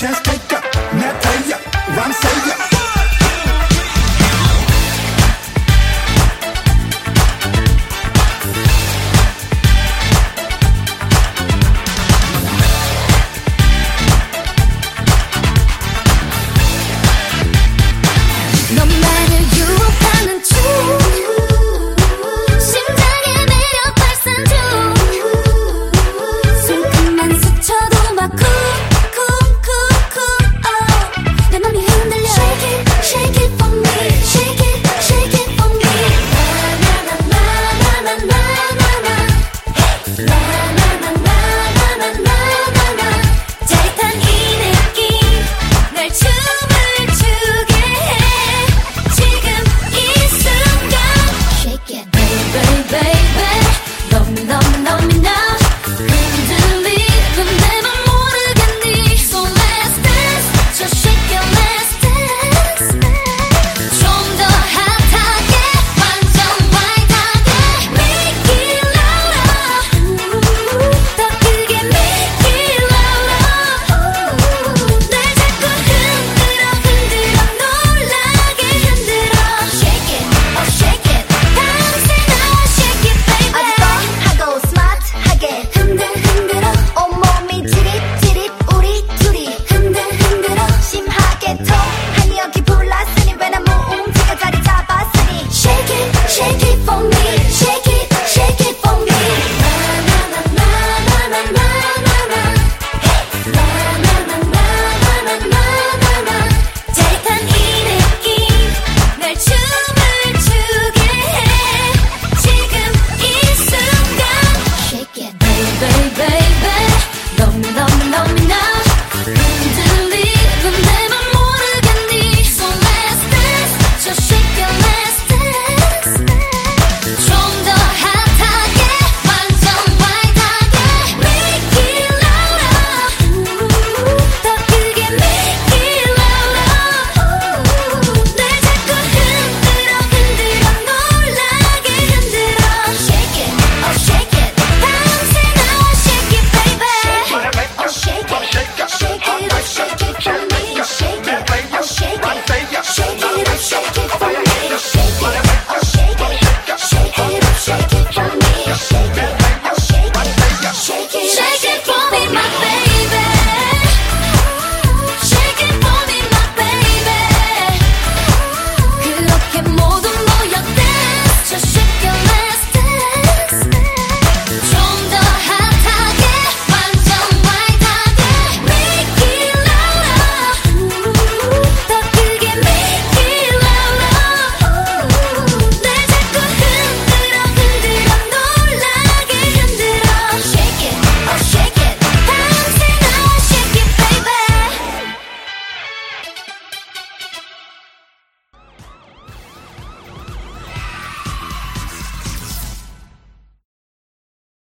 Just take